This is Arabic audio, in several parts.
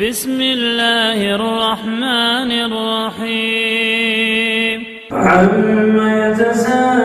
بسم الله الرحمن الرحيم. عما يتساءلون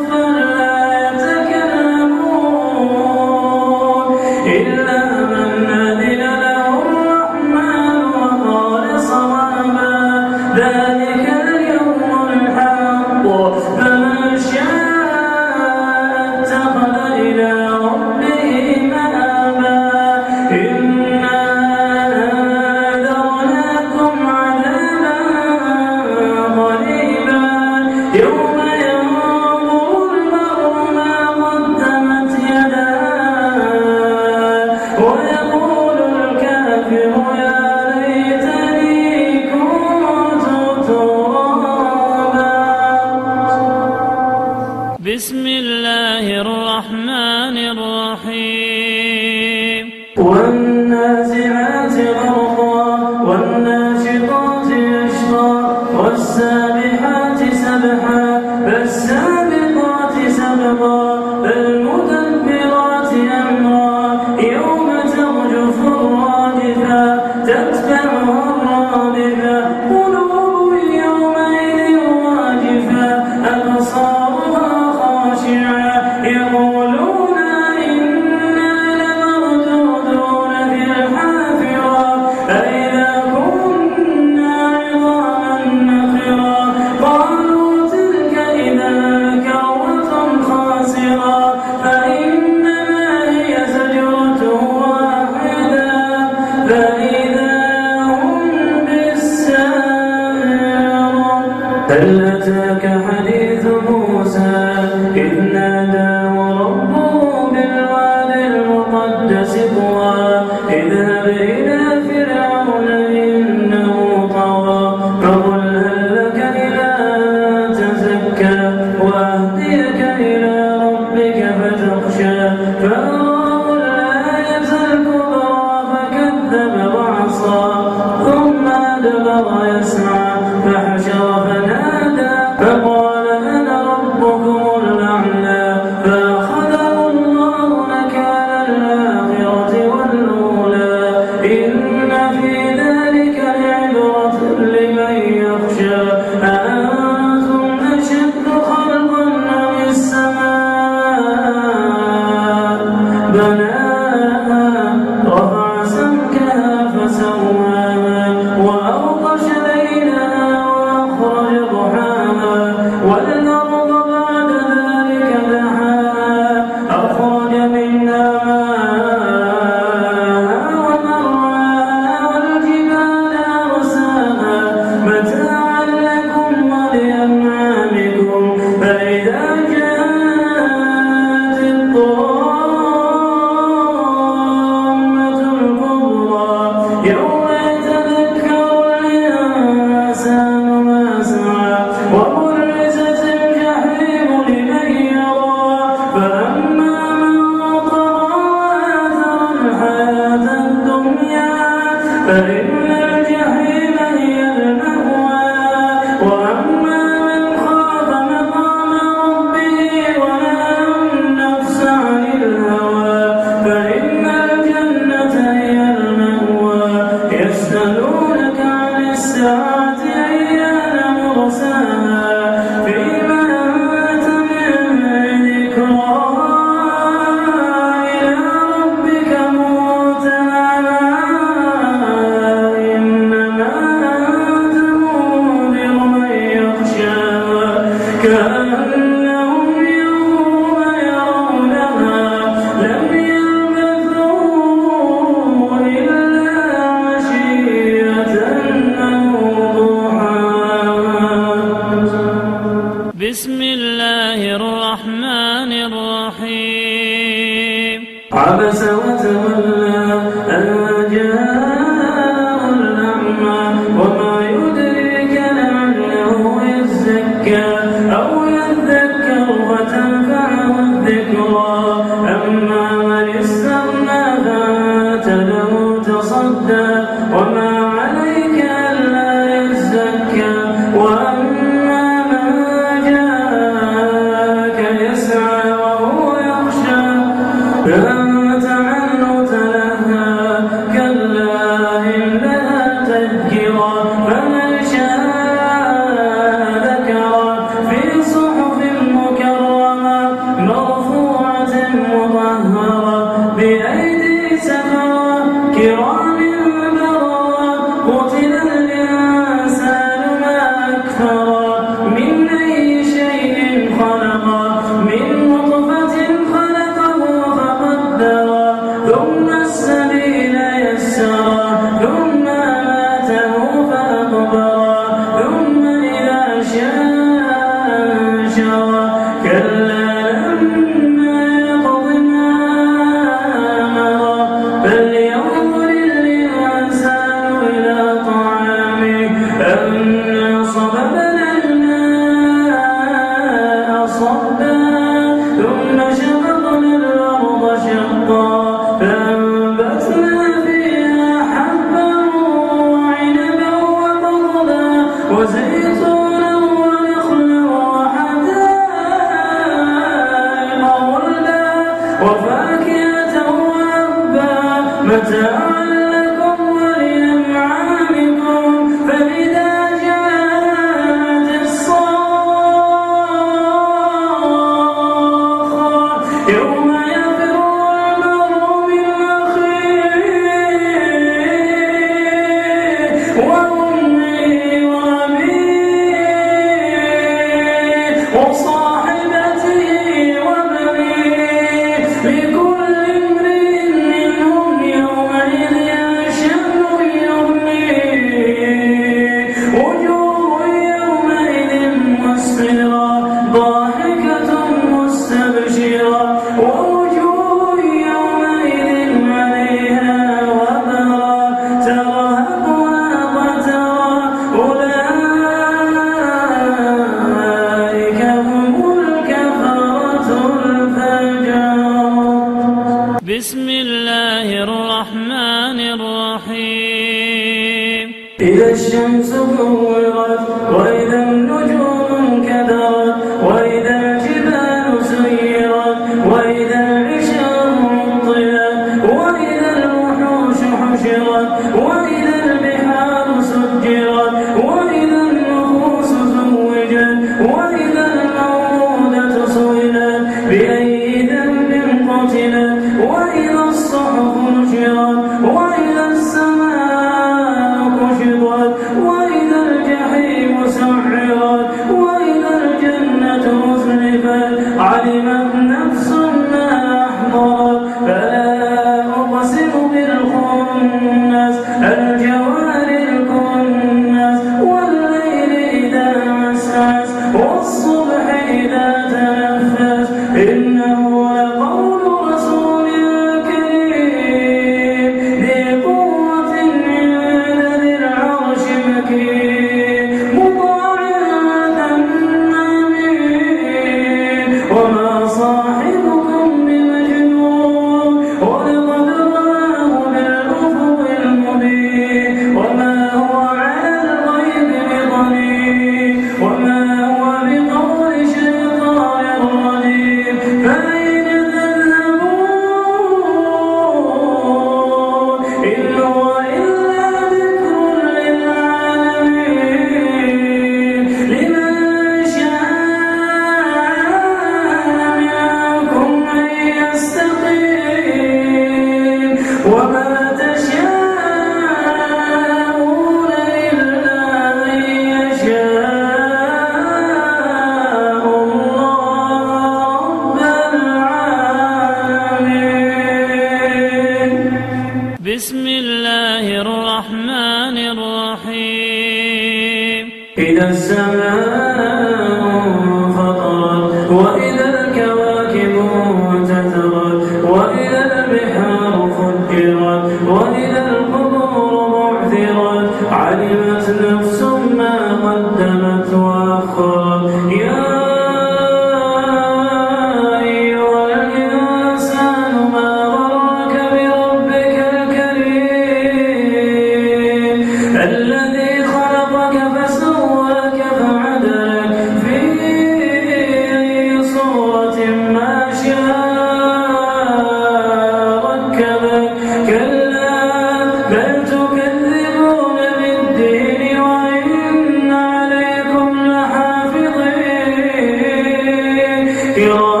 Yeah.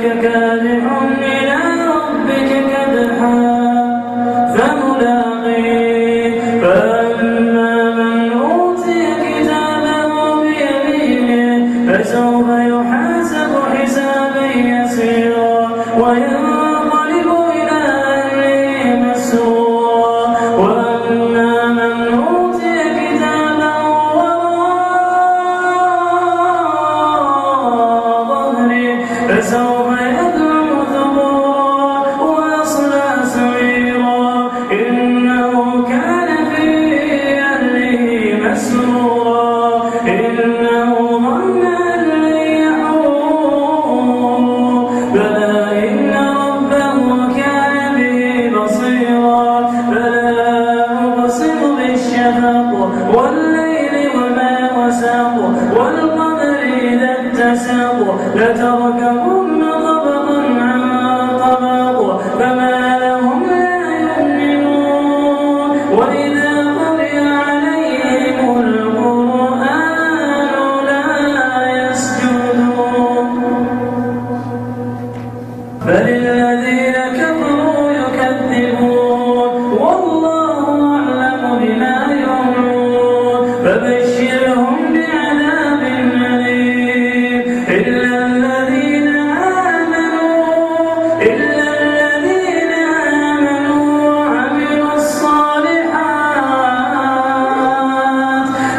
إنك كادح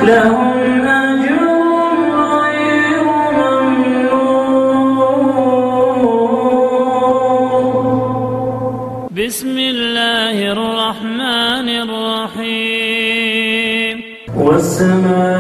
لهم أجر غير ممنون. بسم الله الرحمن الرحيم. والسماء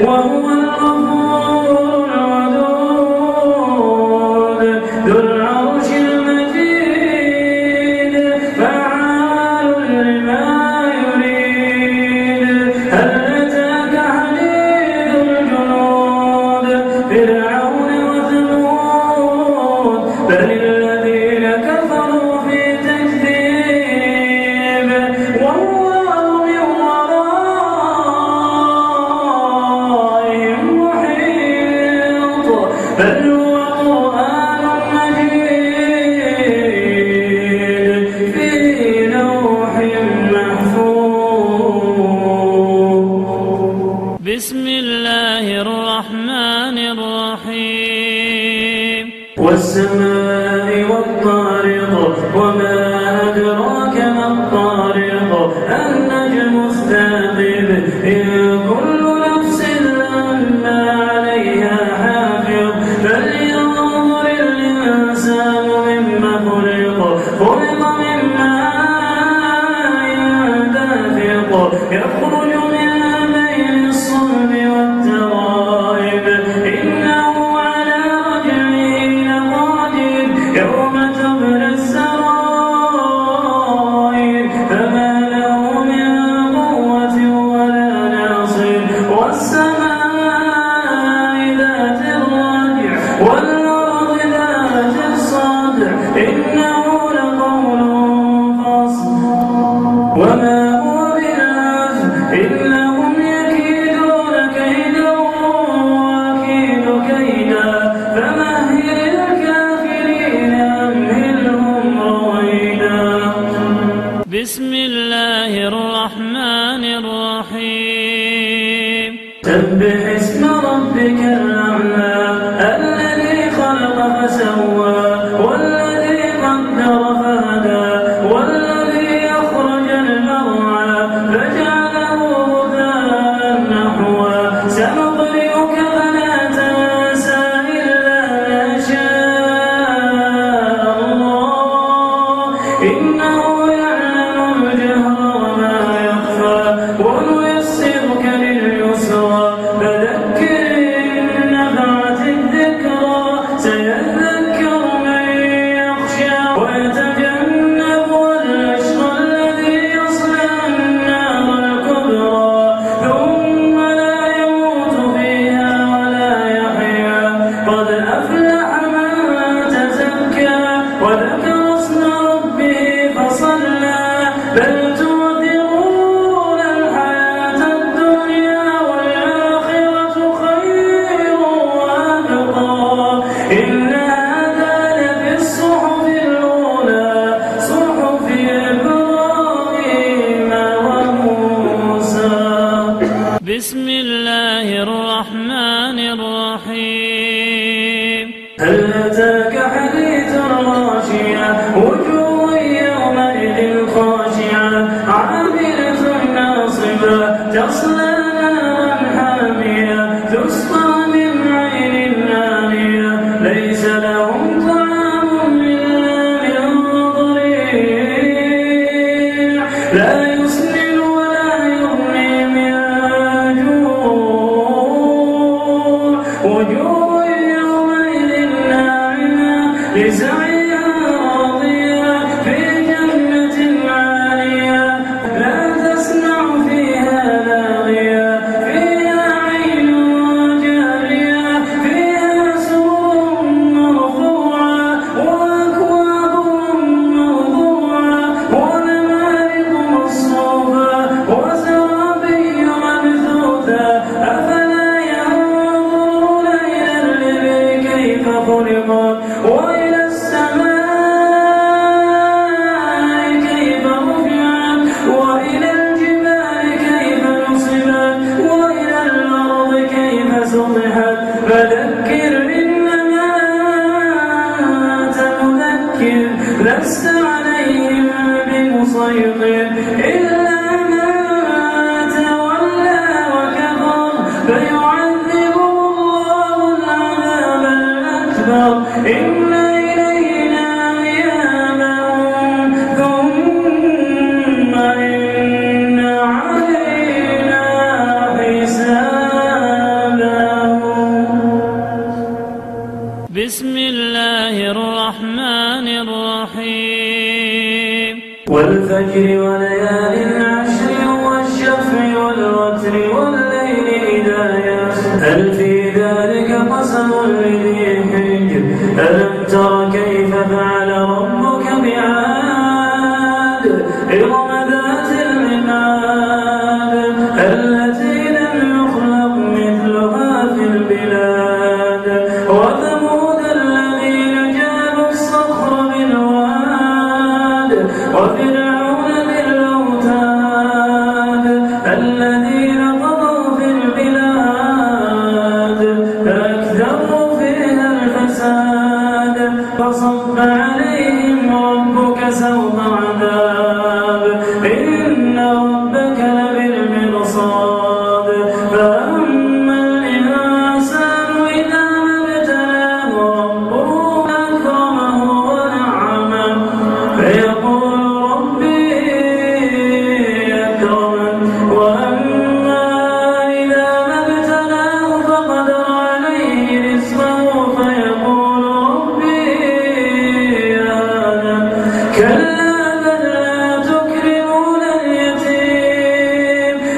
ويعيد Amen. بسم الله إنا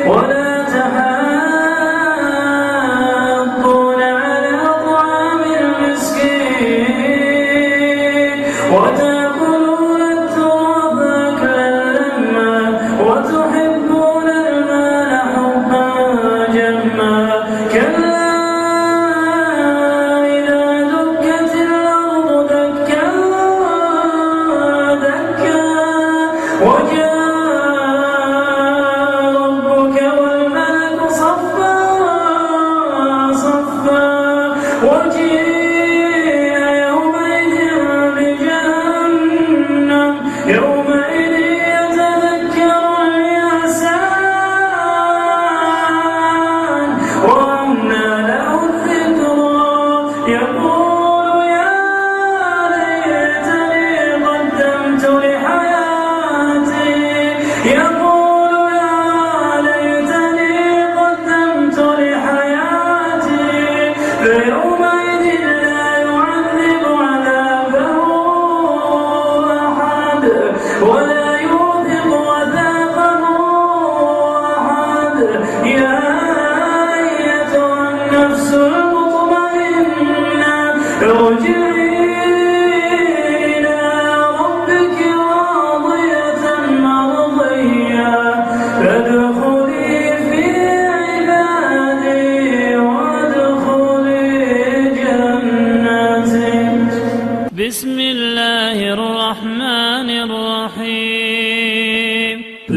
ولا تحاضون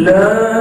لا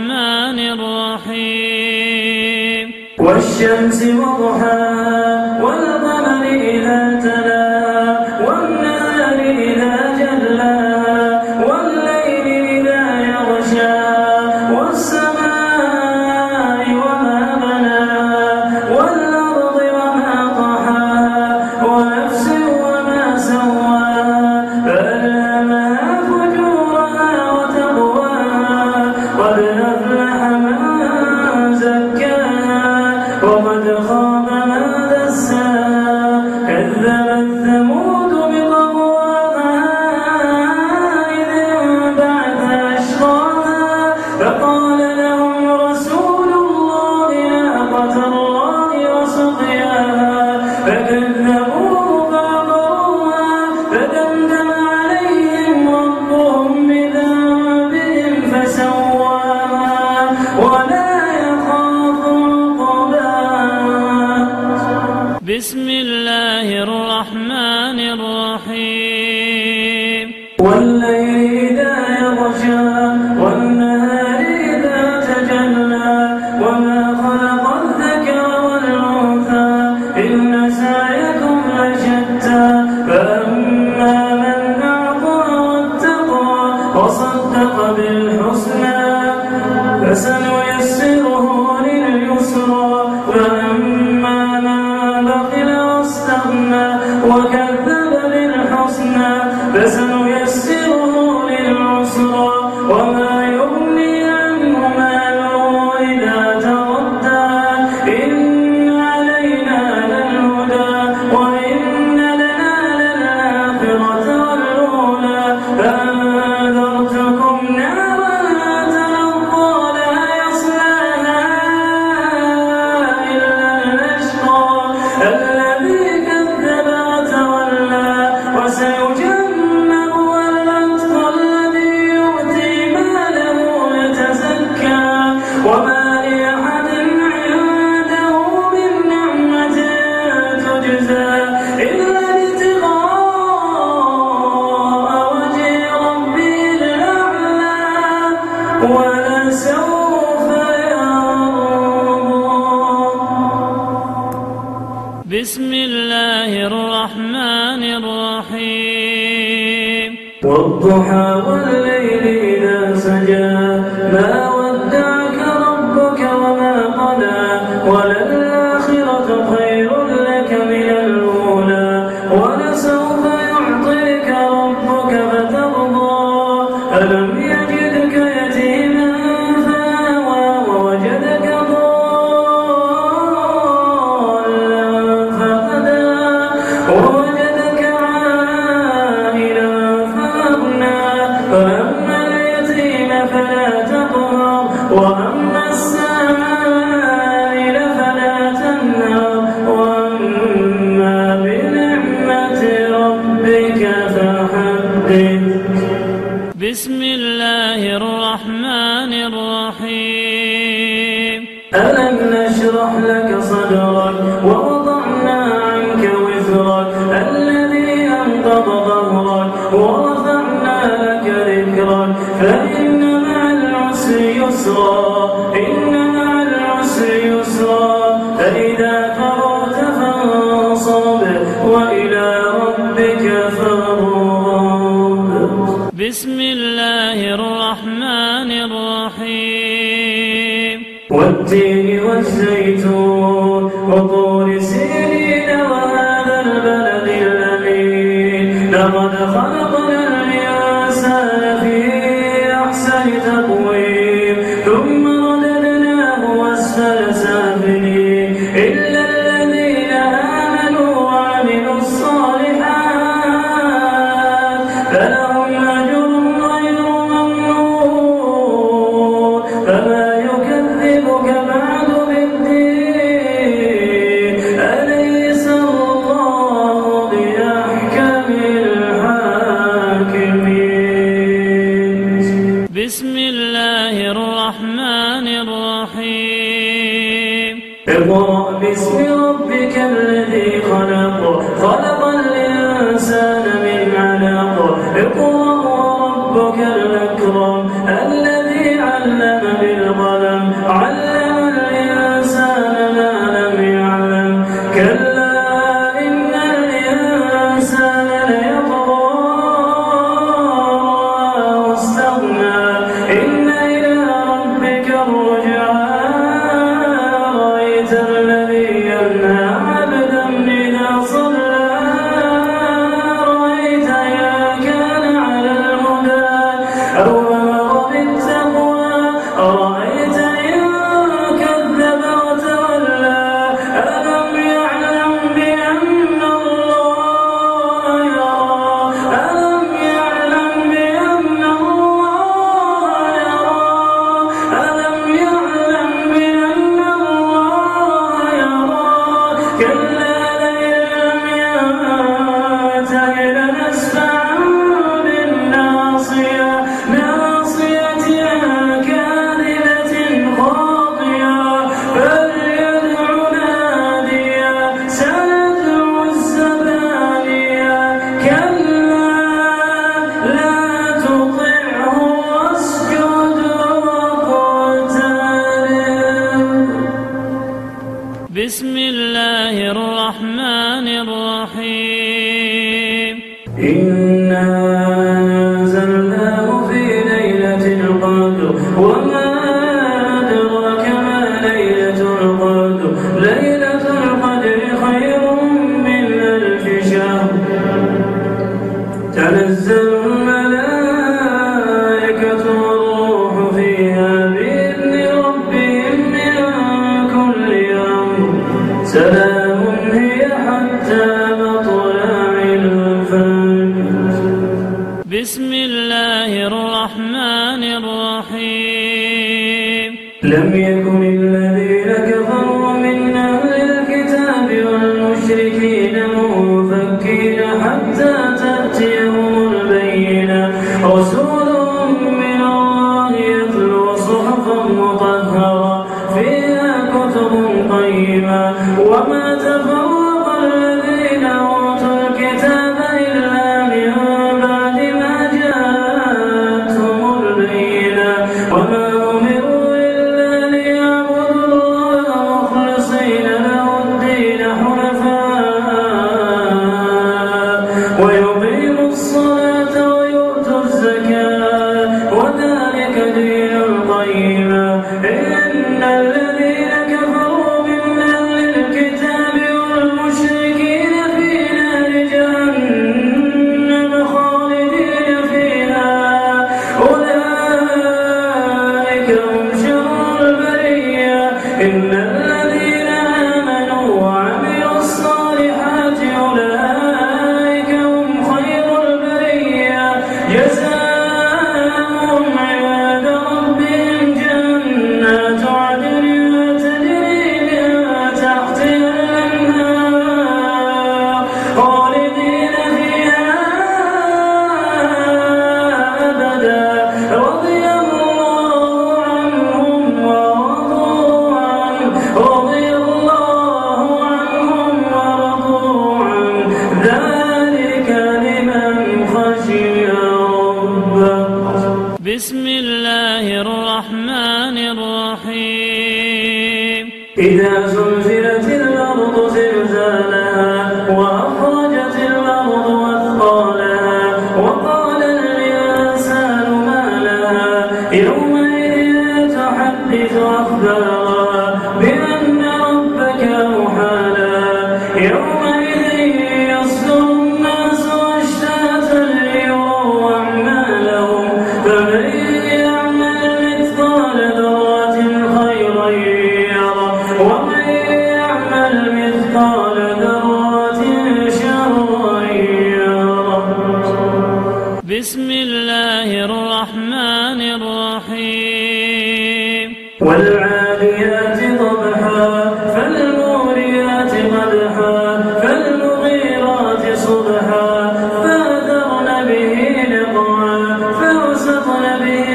الرحمن الرحيم. والشمس وضحاها وكذب بالحسنى. فسنيسره القدر. وما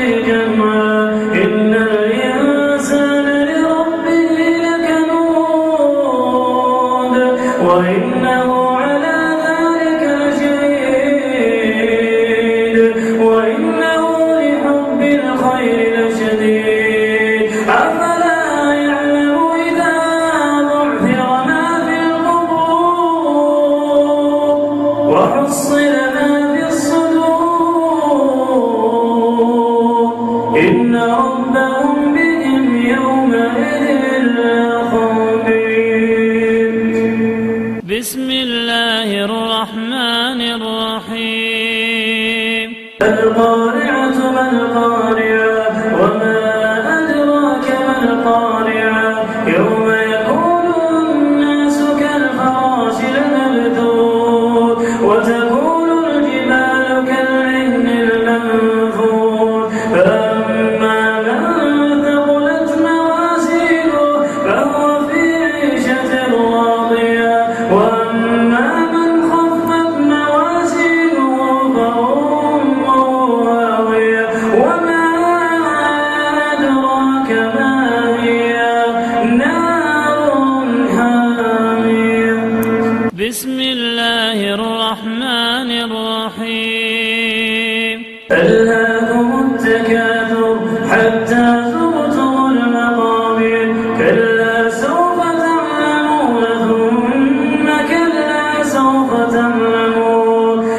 America.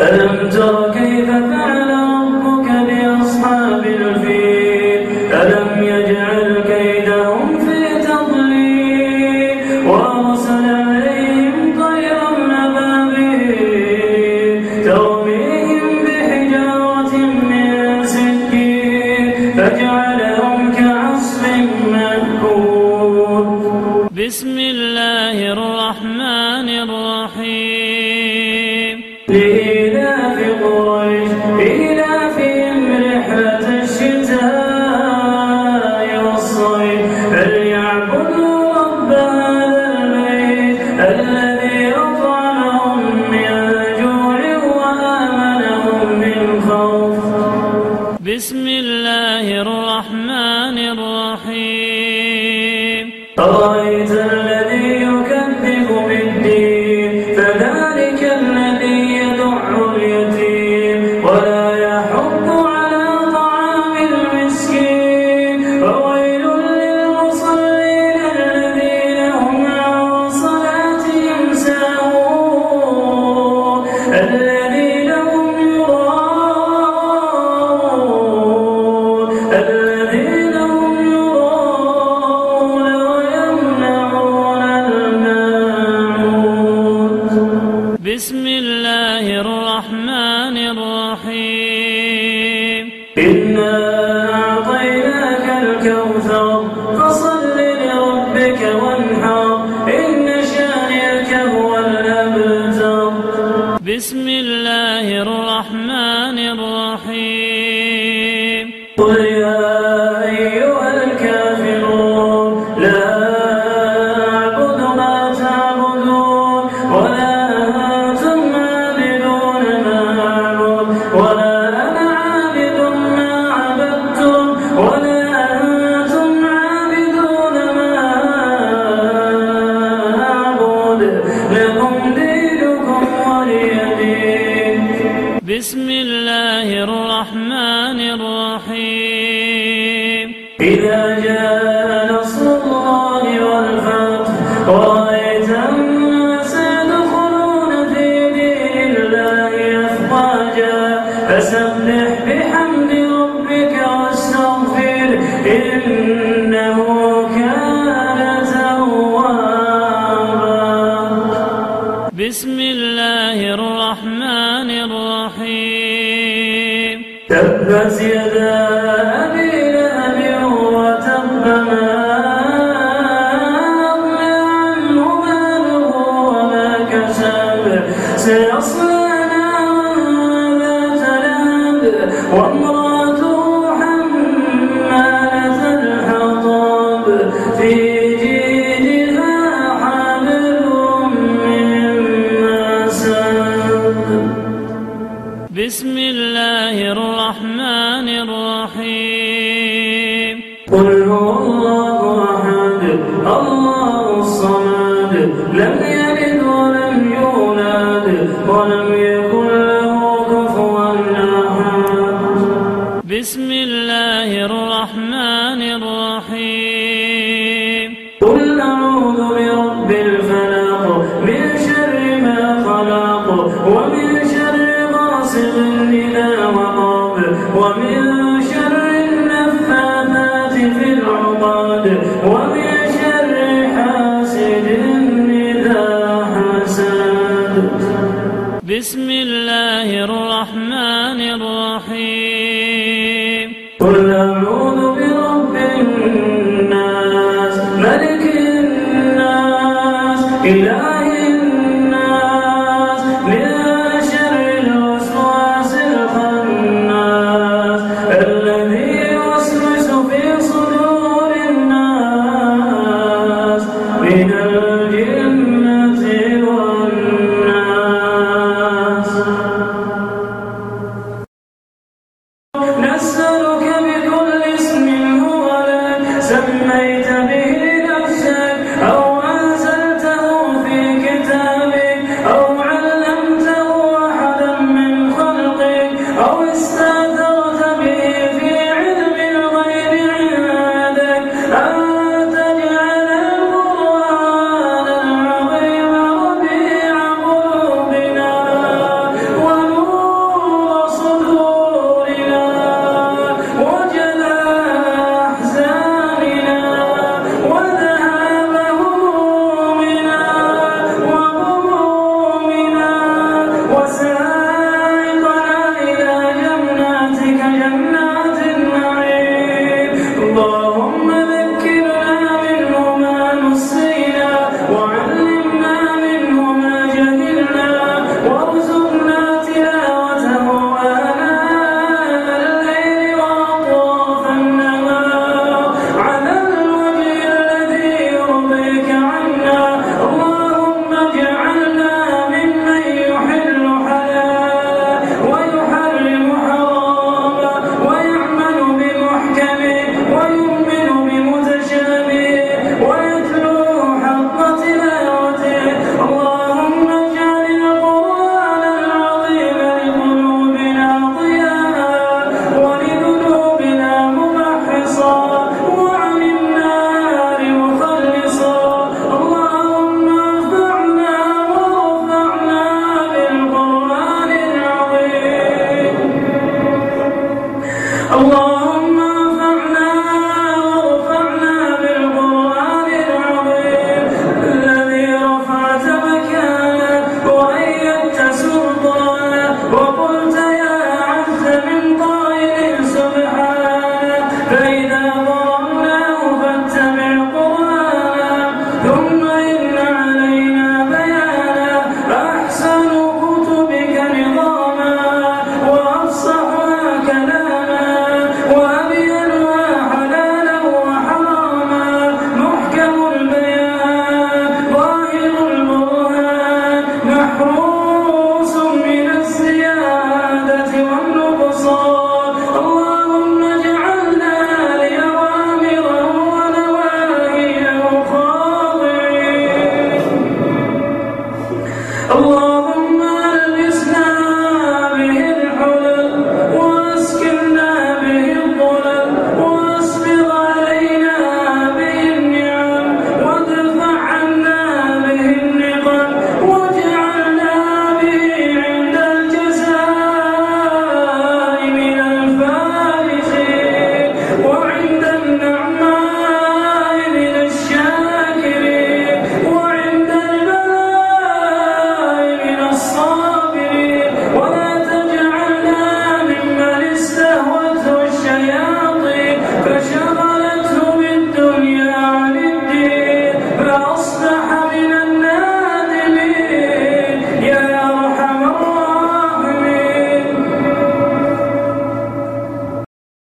ألم تر Jerusalem, بسم الله